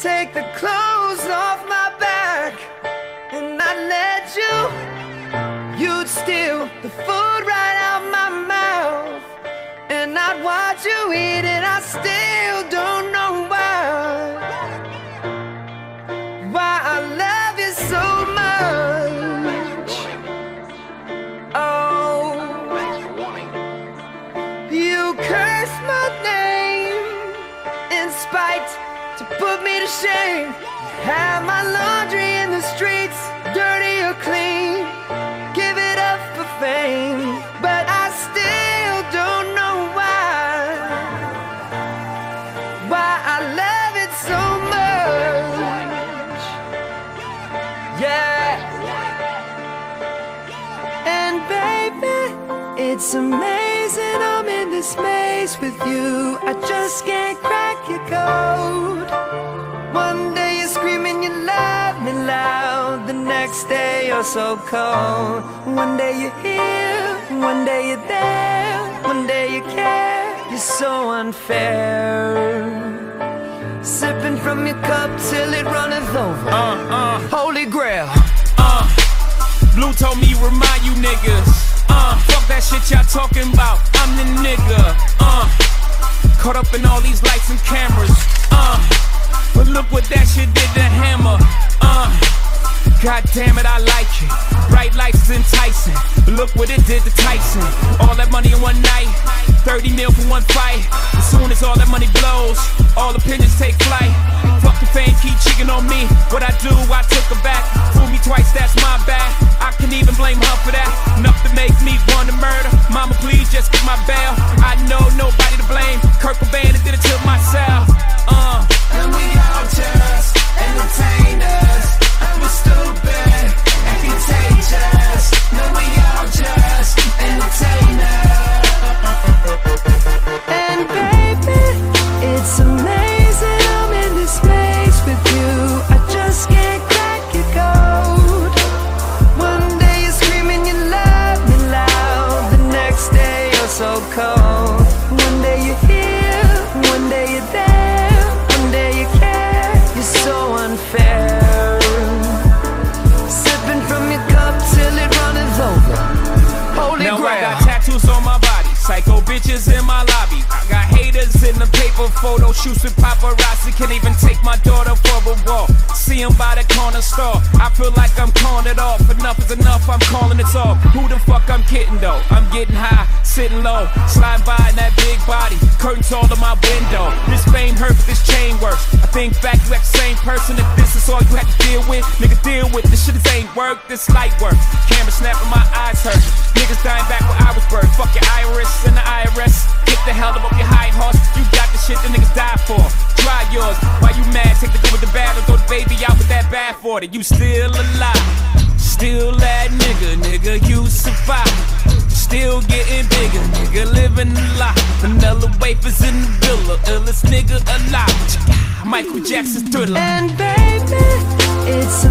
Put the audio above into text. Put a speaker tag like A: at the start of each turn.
A: take the clothes off my back and I'd let you. You'd steal the food right out my mouth and I'd watch you eat it. I still don't know why. Why I love you so much. Oh, you curse my name in spite to put me to shame. Have my laundry in the streets, dirty or clean. Give it up for fame, but I still don't know why. Why I love it so much. Yeah. And baby, it's amazing I'm in this space with you. I just can't crack your code. One day you're screaming you love me loud, the next day you're so cold. One day you're here, one day you're there, one day you care. You're so unfair. Sipping from your cup till it runneth over.
B: Uh, uh,
A: Holy grail.
B: uh. Blue told me remind you niggas. Uh, fuck that shit y'all talking about. I'm the nigga. Caught up in all these lights and cameras. Uh, but look what that shit did to Hammer. Uh, God damn it, I like it. Bright lights is enticing. But look what it did to Tyson. All that money in one night. 30 mil for one fight. As soon as all that money blows, all opinions take flight. Fuck the fame, keep cheating on me. What I do, I took her back. Fool me twice, that's my bad. I can even blame her for that. Enough to make me want to murder. Mama, please photo shoots with paparazzi. Can't even take my daughter for a walk. See 'em by the corner store. I feel like I'm calling it off. Enough is enough, I'm calling it off. Who the fuck I'm kidding though? I'm getting high, sitting low, sliding by in that big body. Curtains all in my window. This fame hurt, but this chain works. I think back, you act the same person. If this is all you had to deal with, nigga, deal with this shit. Ain't work, this light work. Camera snapping, my eyes hurt. Niggas dying back Fuck your iris and the IRS. Get the hell up off your high horse. You got the shit the niggas die for. Try yours. Why you mad? Take the good with the bad and throw the baby out with that bad for it. You still alive. Still that nigga, nigga, you survive. Still getting bigger, nigga, living a lot. Vanilla wafers in the villa, illest nigga alive. Michael Jackson's thriller.
A: And baby, it's